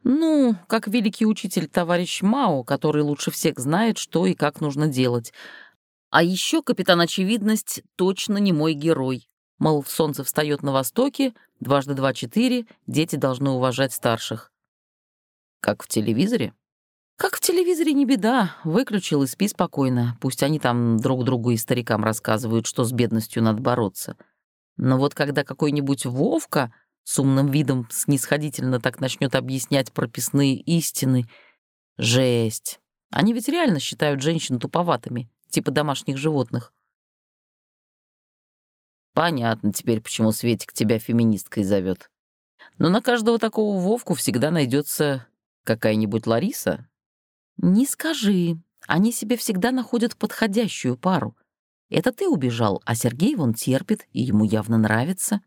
Ну, как великий учитель товарищ Мао, который лучше всех знает, что и как нужно делать. А еще капитан Очевидность точно не мой герой. Мол, солнце встает на востоке, дважды два — четыре, дети должны уважать старших. Как в телевизоре? Как в телевизоре не беда, выключил и спи спокойно. Пусть они там друг другу и старикам рассказывают, что с бедностью надо бороться. Но вот когда какой-нибудь Вовка с умным видом снисходительно так начнет объяснять прописные истины. Жесть. Они ведь реально считают женщин туповатыми, типа домашних животных. Понятно теперь, почему Светик тебя феминисткой зовет. Но на каждого такого Вовку всегда найдется какая-нибудь Лариса. Не скажи. Они себе всегда находят подходящую пару. Это ты убежал, а Сергей вон терпит, и ему явно нравится.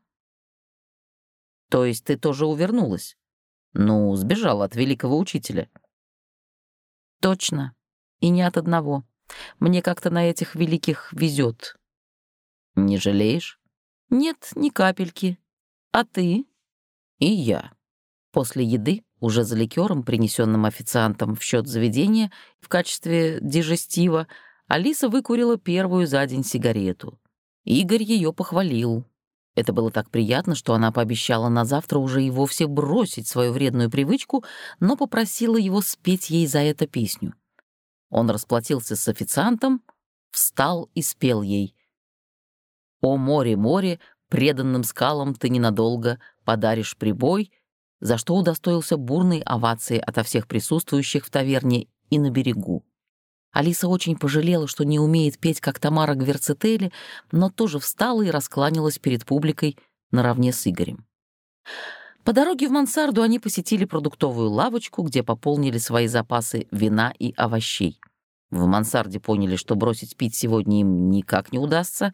То есть ты тоже увернулась? Ну, сбежала от великого учителя. Точно. И не от одного. Мне как-то на этих великих везет. Не жалеешь? Нет, ни капельки. А ты? И я. После еды, уже за ликером, принесенным официантом в счет заведения в качестве дижестива, Алиса выкурила первую за день сигарету. Игорь ее похвалил, это было так приятно, что она пообещала на завтра уже и вовсе бросить свою вредную привычку, но попросила его спеть ей за это песню. Он расплатился с официантом, встал и спел ей. «О море, море, преданным скалам ты ненадолго подаришь прибой», за что удостоился бурной овации ото всех присутствующих в таверне и на берегу. Алиса очень пожалела, что не умеет петь, как Тамара Гверцетели, но тоже встала и раскланялась перед публикой наравне с Игорем. По дороге в мансарду они посетили продуктовую лавочку, где пополнили свои запасы вина и овощей. В мансарде поняли, что бросить пить сегодня им никак не удастся,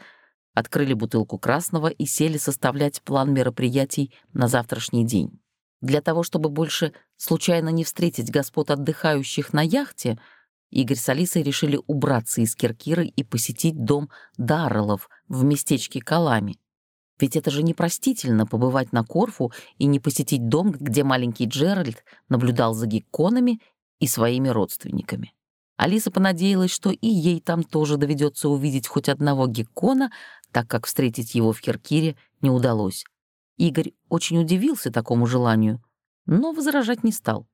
открыли бутылку красного и сели составлять план мероприятий на завтрашний день. Для того, чтобы больше случайно не встретить господ отдыхающих на яхте — Игорь с Алисой решили убраться из Киркиры и посетить дом Дарреллов в местечке Калами. Ведь это же непростительно побывать на Корфу и не посетить дом, где маленький Джеральд наблюдал за гекконами и своими родственниками. Алиса понадеялась, что и ей там тоже доведется увидеть хоть одного геккона, так как встретить его в Киркире не удалось. Игорь очень удивился такому желанию, но возражать не стал.